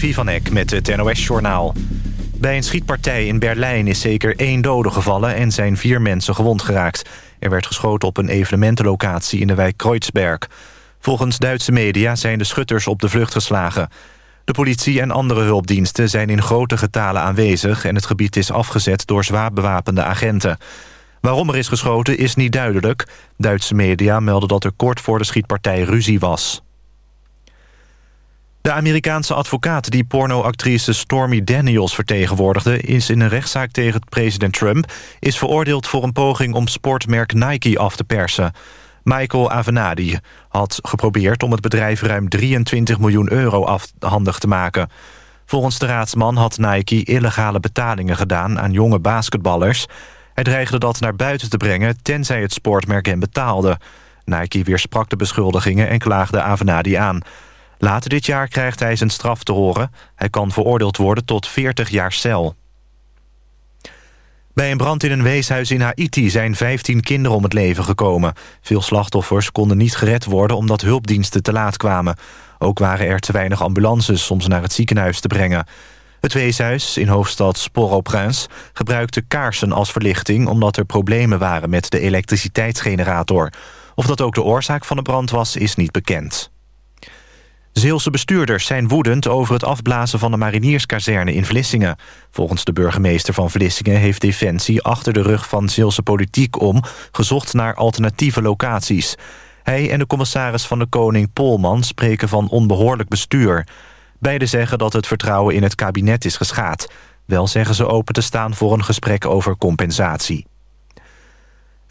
Levi van Eck met het NOS-journaal. Bij een schietpartij in Berlijn is zeker één dode gevallen... en zijn vier mensen gewond geraakt. Er werd geschoten op een evenementenlocatie in de wijk Kreuzberg. Volgens Duitse media zijn de schutters op de vlucht geslagen. De politie en andere hulpdiensten zijn in grote getalen aanwezig... en het gebied is afgezet door zwaar bewapende agenten. Waarom er is geschoten is niet duidelijk. Duitse media melden dat er kort voor de schietpartij ruzie was. De Amerikaanse advocaat die pornoactrice Stormy Daniels vertegenwoordigde... is in een rechtszaak tegen president Trump... is veroordeeld voor een poging om sportmerk Nike af te persen. Michael Avenatti had geprobeerd om het bedrijf ruim 23 miljoen euro afhandig te maken. Volgens de raadsman had Nike illegale betalingen gedaan aan jonge basketballers. Hij dreigde dat naar buiten te brengen tenzij het sportmerk hem betaalde. Nike weersprak de beschuldigingen en klaagde Avenatti aan... Later dit jaar krijgt hij zijn straf te horen. Hij kan veroordeeld worden tot 40 jaar cel. Bij een brand in een weeshuis in Haiti zijn 15 kinderen om het leven gekomen. Veel slachtoffers konden niet gered worden omdat hulpdiensten te laat kwamen. Ook waren er te weinig ambulances om ze naar het ziekenhuis te brengen. Het weeshuis in hoofdstad Port-au-Prince gebruikte kaarsen als verlichting... omdat er problemen waren met de elektriciteitsgenerator. Of dat ook de oorzaak van de brand was, is niet bekend. Zeelse bestuurders zijn woedend over het afblazen van de marinierskazerne in Vlissingen. Volgens de burgemeester van Vlissingen heeft Defensie achter de rug van Zeelse politiek om gezocht naar alternatieve locaties. Hij en de commissaris van de Koning Polman spreken van onbehoorlijk bestuur. Beiden zeggen dat het vertrouwen in het kabinet is geschaad. Wel zeggen ze open te staan voor een gesprek over compensatie.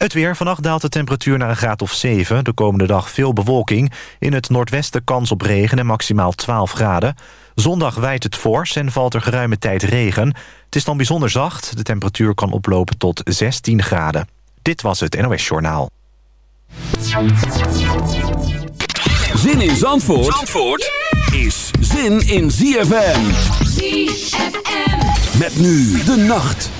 Het weer. Vannacht daalt de temperatuur naar een graad of 7. De komende dag veel bewolking. In het noordwesten kans op regen en maximaal 12 graden. Zondag wijdt het fors en valt er geruime tijd regen. Het is dan bijzonder zacht. De temperatuur kan oplopen tot 16 graden. Dit was het NOS Journaal. Zin in Zandvoort, Zandvoort is zin in ZFM. ZFM. Met nu de nacht.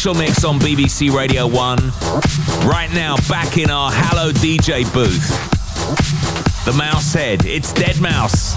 essential mix on BBC Radio 1. Right now, back in our Hallow DJ booth. The mouse head, it's Dead Mouse.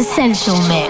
Essential Mix.